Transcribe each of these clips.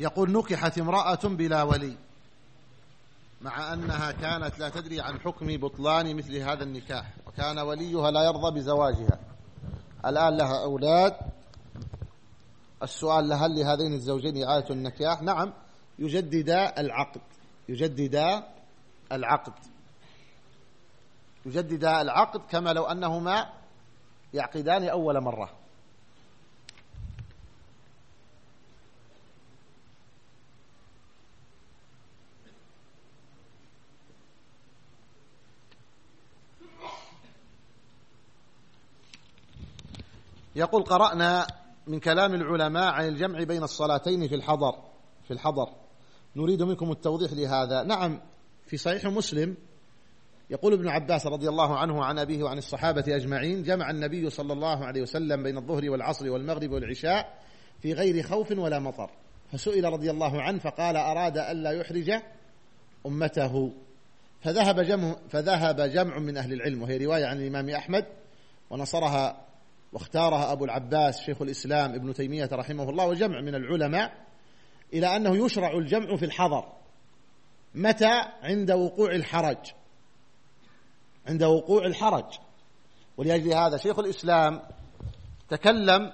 يقول نكحت امرأة بلا ولي مع أنها كانت لا تدري عن حكم بطلان مثل هذا النكاح وكان وليها لا يرضى بزواجها. الآن لها أولاد. السؤال هل لهذين الزوجين إعادة النكاح؟ نعم يجددا العقد يجددا العقد. يجددا العقد كما لو أنهما يعقدان أول مرة. يقول قرأنا من كلام العلماء عن الجمع بين الصلاتين في الحضر في الحضر. نريد منكم التوضيح لهذا. نعم في صحيح مسلم يقول ابن عباس رضي الله عنه عن أبيه وعن الصحابة أجمعين جمع النبي صلى الله عليه وسلم بين الظهر والعصر والمغرب والعشاء في غير خوف ولا مطر. فسئل رضي الله عنه فقال أراد ألا يحرج أمته. فذهب جمع, فذهب جمع من أهل العلم وهي رواية عن الإمام أحمد ونصرها واختارها أبو العباس شيخ الإسلام ابن تيمية رحمه الله وجمع من العلماء إلى أنه يشرع الجمع في الحضر. متى؟ عند وقوع الحرج. عند وقوع الحرج. ولأجل هذا شيخ الإسلام تكلم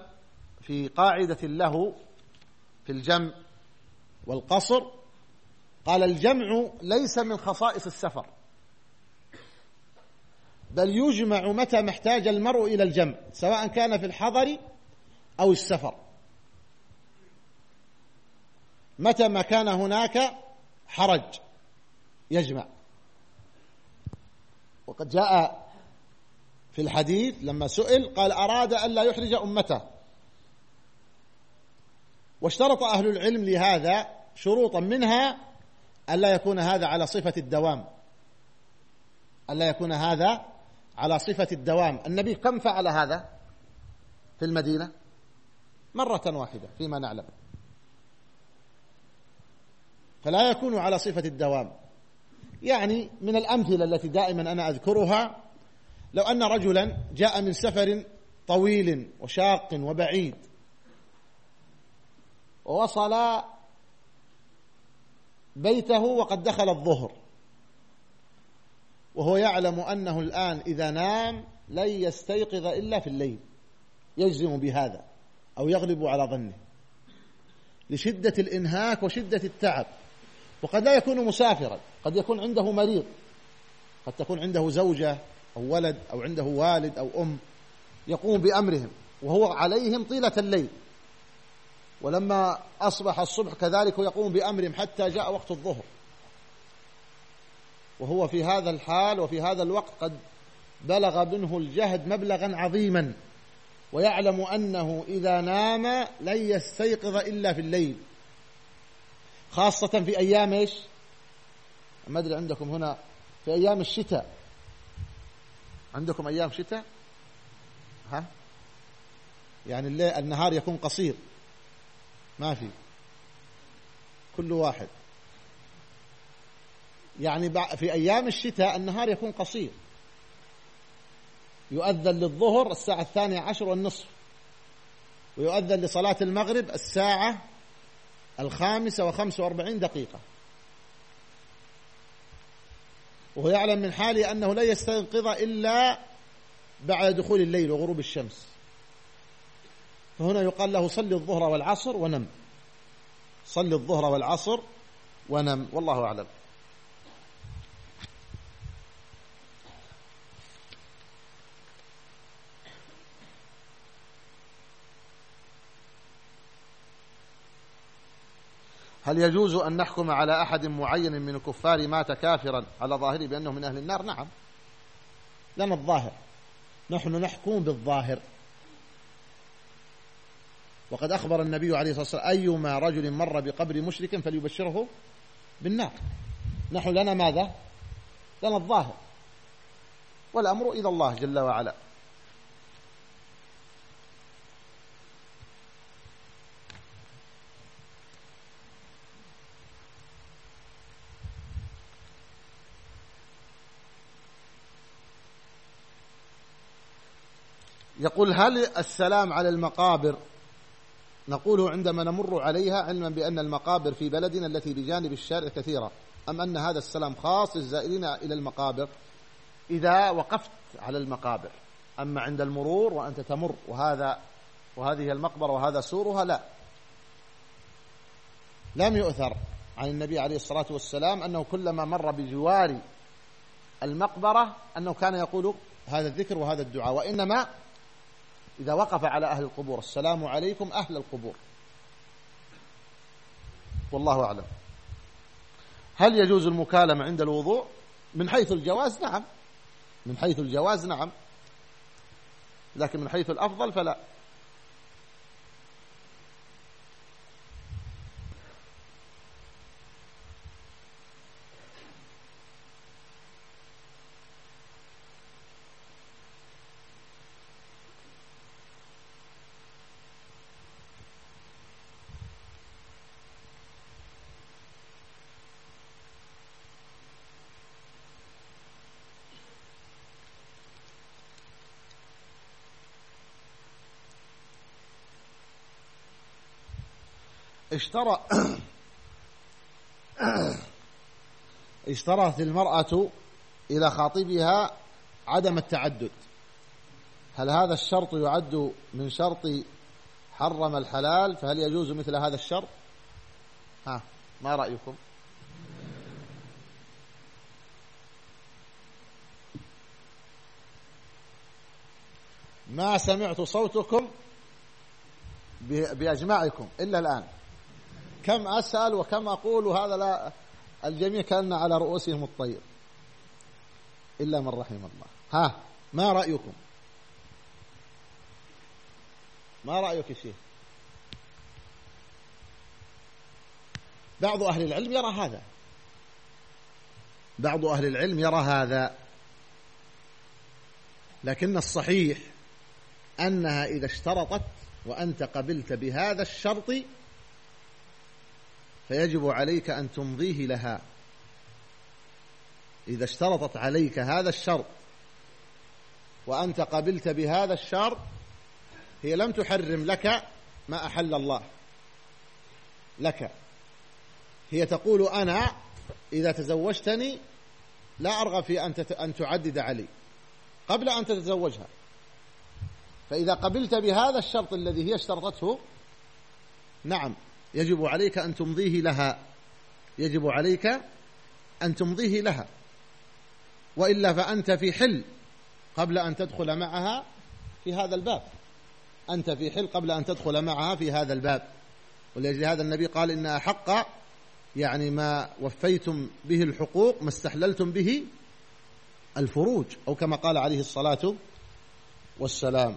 في قاعدة له في الجمع والقصر. قال الجمع ليس من خصائص السفر. بل يجمع متى ما احتاج المرء إلى الجمع سواء كان في الحضر أو السفر. متى ما كان هناك حرج يجمع. وقد جاء في الحديث لما سئل قال أراد أن لا يحرج أمته. واشترط أهل العلم لهذا شروطا منها ألا يكون هذا على صفة الدوام. ألا يكون هذا على صفة الدوام. النبي كم فعل هذا في المدينة؟ مرة واحدة فيما نعلم. فلا يكون على صفة الدوام. يعني من الأمثلة التي دائما أنا أذكرها لو أن رجلا جاء من سفر طويل وشاق وبعيد ووصل بيته وقد دخل الظهر. وهو يعلم أنه الآن إذا نام لن يستيقظ إلا في الليل يجزم بهذا أو يغلب على ظنه لشدة الإنهاك وشدة التعب. وقد لا يكون مسافرا قد يكون عنده مريض قد تكون عنده زوجة أو ولد أو عنده والد أو أم يقوم بأمرهم وهو عليهم طيلة الليل. ولما أصبح الصبح كذلك يقوم بأمرهم حتى جاء وقت الظهر. وهو في هذا الحال وفي هذا الوقت قد بلغ منه الجهد مبلغا عظيما ويعلم أنه إذا نام لن يستيقظ إلا في الليل. خاصة في أيام إيش؟ ما أدري عندكم هنا في أيام الشتاء. عندكم أيام شتاء؟ ها؟ يعني الليل النهار يكون قصير. ما في. كل واحد. يعني في أيام الشتاء النهار يكون قصير. يؤذن للظهر الساعة الثانية عشر والنصف. ويؤذن لصلاة المغرب الساعة الخامسة وخمس وأربعين دقيقة. وهو يعلم من حاله أنه لا يستيقظ إلا بعد دخول الليل وغروب الشمس. فهنا يقال له صل الظهر والعصر ونم. صل الظهر والعصر ونم. والله أعلم. هل يجوز أن نحكم على أحد معين من الكفار مات كافرا على ظاهره بأنه من أهل النار؟ نعم. لنا الظاهر. نحن نحكم بالظاهر. وقد أخبر النبي عليه الصلاة والسلام أيما رجل مر بقبر مشرك فليبشره بالنار. نحن لنا ماذا؟ لنا الظاهر. والأمر إلى الله جل وعلا. يقول هل السلام على المقابر نقوله عندما نمر عليها علما بأن المقابر في بلدنا التي بجانب الشارع كثيرة أم أن هذا السلام خاص للزائرين إلى المقابر؟ إذا وقفت على المقابر أما عند المرور وأنت تمر وهذا وهذه المقبرة وهذا سورها لا. لم يؤثر عن النبي عليه الصلاة والسلام أنه كلما مر بجوار المقبرة أنه كان يقول هذا الذكر وهذا الدعاء وإنما إذا وقف على أهل القبور. السلام عليكم أهل القبور. والله أعلم. هل يجوز المكالمة عند الوضوء؟ من حيث الجواز نعم. من حيث الجواز نعم. لكن من حيث الأفضل فلا. اشترى اشترت المرأة إلى خاطبها عدم التعدد. هل هذا الشرط يعد من شرط حرم الحلال؟ فهل يجوز مثل هذا الشرط؟ ها ما رأيكم؟ ما سمعت صوتكم بأجمعكم إلا الآن. كم أسأل وكم أقول وهذا لا الجميع كأن على رؤوسهم الطير. إلا من رحم الله. ها ما رأيكم؟ ما رأيك يا شيخ؟ بعض أهل العلم يرى هذا. بعض أهل العلم يرى هذا. لكن الصحيح أنها إذا اشترطت وأنت قبلت بهذا الشرط فيجب عليك أن تمضيه لها. إذا اشترطت عليك هذا الشرط وأنت قبلت بهذا الشرط هي لم تحرم لك ما أحل الله. لك. هي تقول أنا إذا تزوجتني لا أرغب في أن أن تعدد علي. قبل أن تتزوجها. فإذا قبلت بهذا الشرط الذي هي اشترطته نعم. يجب عليك أن تمضيه لها. يجب عليك أن تمضيه لها. وإلا فأنت في حل قبل أن تدخل معها في هذا الباب. أنت في حل قبل أن تدخل معها في هذا الباب. ولأجل هذا النبي قال إن أحق يعني ما وفيتم به الحقوق ما استحللتم به الفروج أو كما قال عليه الصلاة والسلام.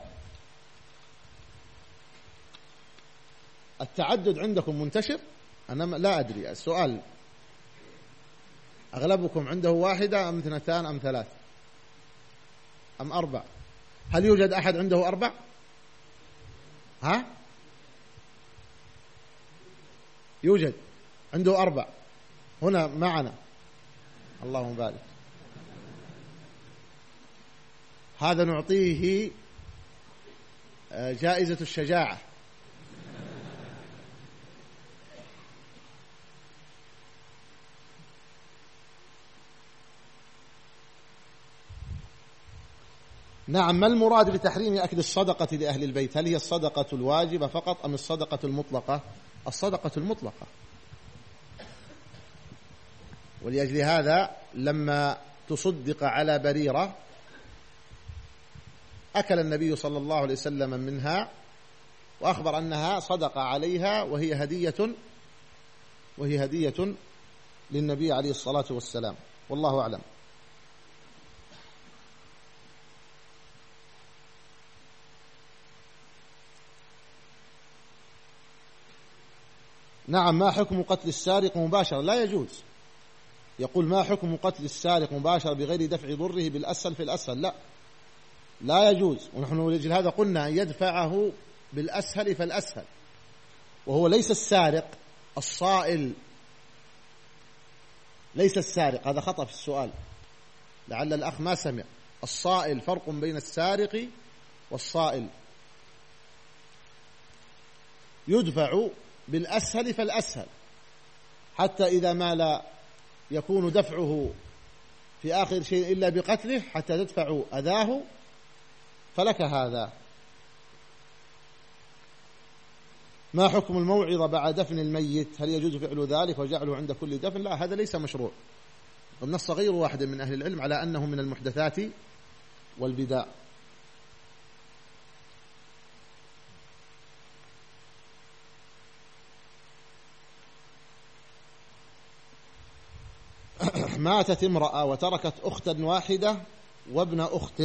التعدد عندكم منتشر؟ أنا لا أدري. السؤال أغلبكم عنده واحدة أم اثنتان أم ثلاث؟ أم أربع؟ هل يوجد أحد عنده أربع؟ ها؟ يوجد. عنده أربع. هنا معنا. اللهم بارك. هذا نعطيه آه، جائزة الشجاعة. نعم ما المراد بتحريم أكل الصدقة لأهل البيت؟ هل هي الصدقة الواجبة فقط أم الصدقة المطلقة؟ الصدقة المطلقة. ولأجل هذا لما تصدق على بريرة أكل النبي صلى الله عليه وسلم منها وأخبر أنها صدق عليها وهي هدية وهي هدية للنبي عليه الصلاة والسلام. والله أعلم. نعم ما حكم قتل السارق مباشرة؟ لا يجوز. يقول ما حكم قتل السارق مباشرة بغير دفع ضره بالأسهل في الأسهل لا. لا يجوز. ونحن لأجل هذا قلنا يدفعه بالأسهل فالأسهل وهو ليس السارق الصائل. ليس السارق. هذا خطأ في السؤال. لعل الأخ ما سمع. الصائل فرق بين السارق والصائل. يدفع بالأسهل فالأسهل. حتى إذا ما لا يكون دفعه في آخر شيء إلا بقتله حتى تدفع أذاه فلك هذا. ما حكم الموعظة بعد دفن الميت؟ هل يجوز فعل ذلك وجعله عند كل دفن؟ لا هذا ليس مشروع. ونص غير واحد من أهل العلم على أنه من المحدثات والبداء. ماتت امرأة وتركت أختا واحدة وابن أخت.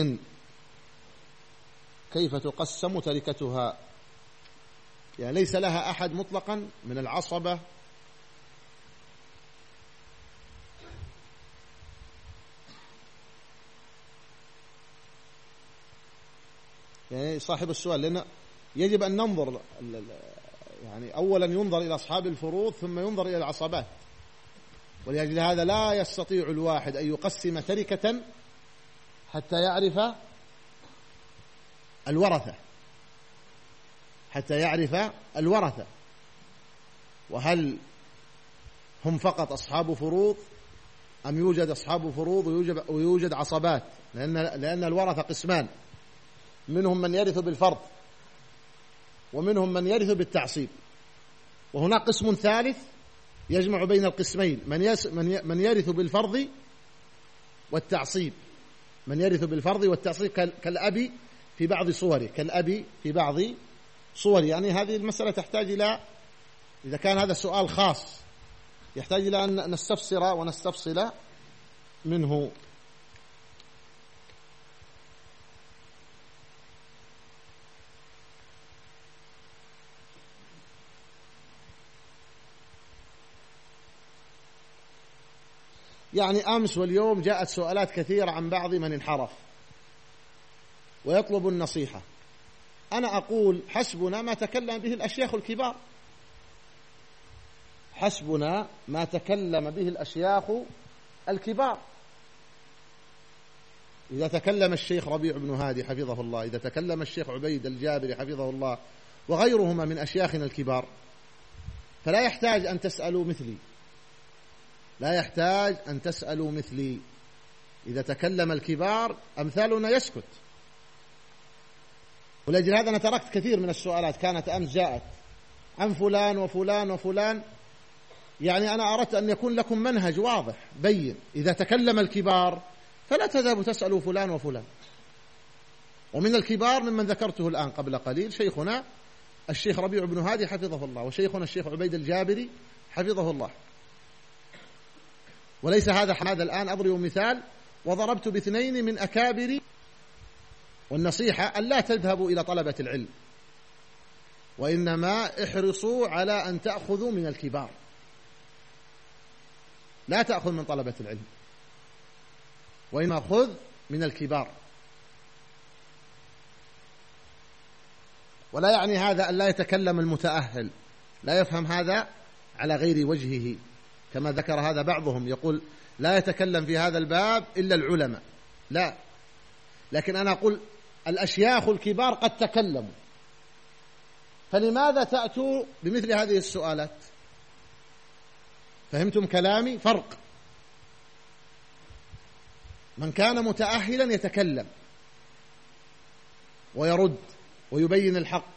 كيف تقسم تركتها؟ يعني ليس لها أحد مطلقا من العصبة. يعني صاحب السؤال لأن يجب أن ننظر يعني أولا ينظر إلى أصحاب الفروض ثم ينظر إلى العصبات. ولأجل هذا لا يستطيع الواحد أن يقسم تركة حتى يعرف الورثة. حتى يعرف الورثة. وهل هم فقط أصحاب فروض؟ أم يوجد أصحاب فروض ويوجد, ويوجد عصبات؟ لأن, لأن الورثة قسمان. منهم من يرث بالفرض. ومنهم من يرث بالتعصيب. وهناك قسم ثالث يجمع بين القسمين. من, يس من, من يرث بالفرض والتعصيب. من يرث بالفرض والتعصيب كالأب في بعض صوره كالأب في بعض صوره. يعني هذه المسألة تحتاج إلى إذا كان هذا السؤال خاص يحتاج إلى أن نستفسر ونستفصل منه. يعني أمس واليوم جاءت سؤالات كثيرة عن بعض من انحرف. ويطلب النصيحة. أنا أقول حسبنا ما تكلم به الأشياخ الكبار. حسبنا ما تكلم به الأشياخ الكبار. إذا تكلم الشيخ ربيع بن هادي حفظه الله إذا تكلم الشيخ عبيد الجابري حفظه الله وغيرهما من أشياخنا الكبار فلا يحتاج أن تسألوا مثلي. لا يحتاج أن تسألوا مثلي. إذا تكلم الكبار أمثالنا يسكت. ولأجل هذا أنا تركت كثير من السؤالات. كانت أمس جاءت. عن فلان وفلان وفلان؟ يعني أنا أردت أن يكون لكم منهج واضح بين. إذا تكلم الكبار فلا تذهبوا تسألوا فلان وفلان. ومن الكبار ممن ذكرته الآن قبل قليل شيخنا الشيخ ربيع بن هادي حفظه الله وشيخنا الشيخ عبيد الجابري حفظه الله. وليس هذا هذا الآن أضرب مثال وضربت باثنين من أكابر والنصيحة أن لا تذهبوا إلى طلبة العلم وإنما احرصوا على أن تأخذوا من الكبار. لا تأخذ من طلبة العلم وإنما خذ من الكبار. ولا يعني هذا أن لا يتكلم المتأهل لا يفهم هذا على غير وجهه. كما ذكر هذا بعضهم يقول لا يتكلم في هذا الباب إلا العلماء. لا. لكن أنا أقول الأشياخ الكبار قد تكلموا. فلماذا تأتوا بمثل هذه السؤالات؟ فهمتم كلامي؟ فرق. من كان متأهلا يتكلم ويرد ويبين الحق.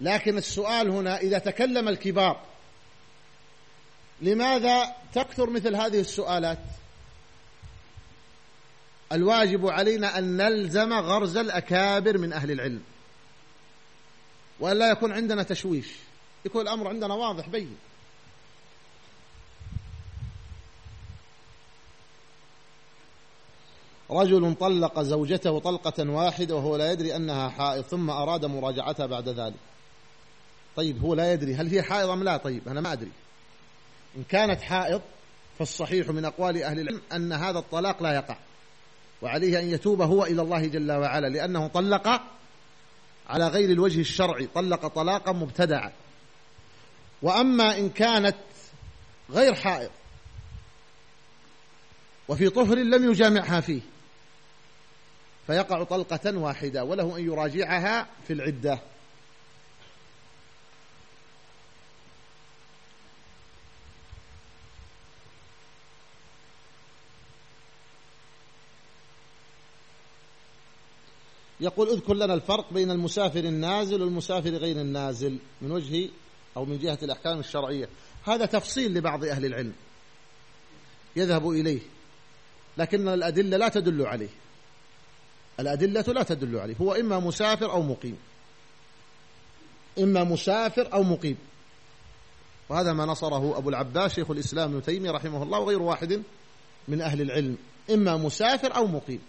لكن السؤال هنا إذا تكلم الكبار لماذا تكثر مثل هذه السؤالات؟ الواجب علينا أن نلزم غرز الأكابر من أهل العلم. وأن لا يكون عندنا تشويش. يكون الأمر عندنا واضح بين. رجل طلق زوجته طلقة واحدة وهو لا يدري أنها حائض ثم أراد مراجعتها بعد ذلك. طيب هو لا يدري هل هي حائض أم لا؟ طيب أنا ما أدري. إن كانت حائض فالصحيح من أقوال أهل العلم أن هذا الطلاق لا يقع وعليه أن يتوب هو إلى الله جل وعلا لأنه طلق على غير الوجه الشرعي طلق طلاقا مبتدعا. وأما إن كانت غير حائض وفي طهر لم يجامعها فيه فيقع طلقة واحدة وله أن يراجعها في العدة. يقول اذكر لنا الفرق بين المسافر النازل والمسافر غير النازل من وجه أو من جهة الأحكام الشرعية. هذا تفصيل لبعض أهل العلم. يذهب إليه. لكن الأدلة لا تدل عليه. الأدلة لا تدل عليه. هو إما مسافر أو مقيم. إما مسافر أو مقيم. وهذا ما نصره أبو العباس شيخ الإسلام ابن تيمية رحمه الله وغير واحد من أهل العلم. إما مسافر أو مقيم.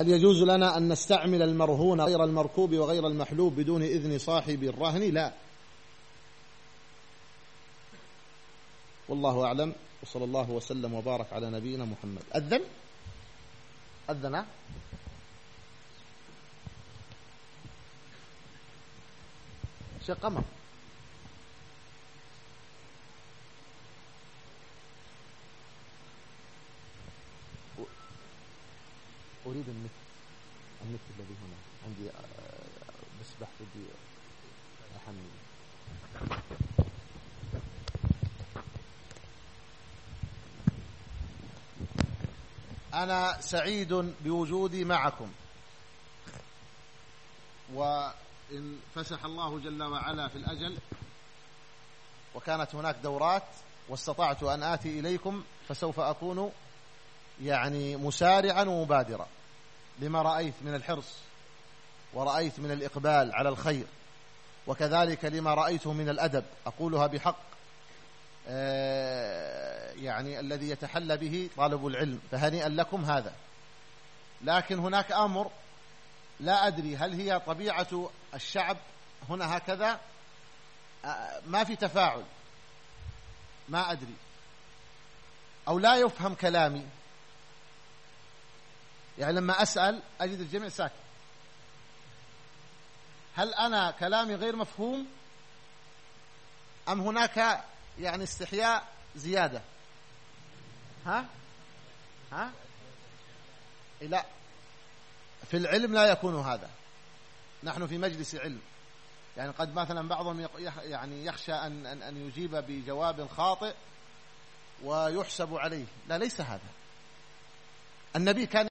هل يجوز لنا أن نستعمل المرهون غير المركوب وغير المحلوب بدون إذن صاحب الرهن؟ لا. والله أعلم. وصلى الله وسلم وبارك على نبينا محمد. أذن؟ أذن. شيخ قمر. أنا سعيد بوجودي معكم. وإن فسح الله جل وعلا في الأجل وكانت هناك دورات واستطعت أن آتي إليكم فسوف أكون يعني مسارعا ومبادرا لما رأيت من الحرص ورأيت من الإقبال على الخير وكذلك لما رأيته من الأدب. أقولها بحق. آه، يعني الذي يتحلى به طالب العلم فهنيئا لكم هذا. لكن هناك أمر لا أدري هل هي طبيعة الشعب هنا هكذا؟ آه، ما في تفاعل. ما أدري. أو لا يفهم كلامي. يعني لما أسأل أجد الجميع ساكت. هل أنا كلامي غير مفهوم؟ أم هناك يعني استحياء زيادة؟ ها؟ ها؟ لا في العلم لا يكون هذا. نحن في مجلس علم. يعني قد مثلا بعضهم يعني يخشى أن, أن, أن يجيب بجواب خاطئ ويحسب عليه. لا ليس هذا. النبي كان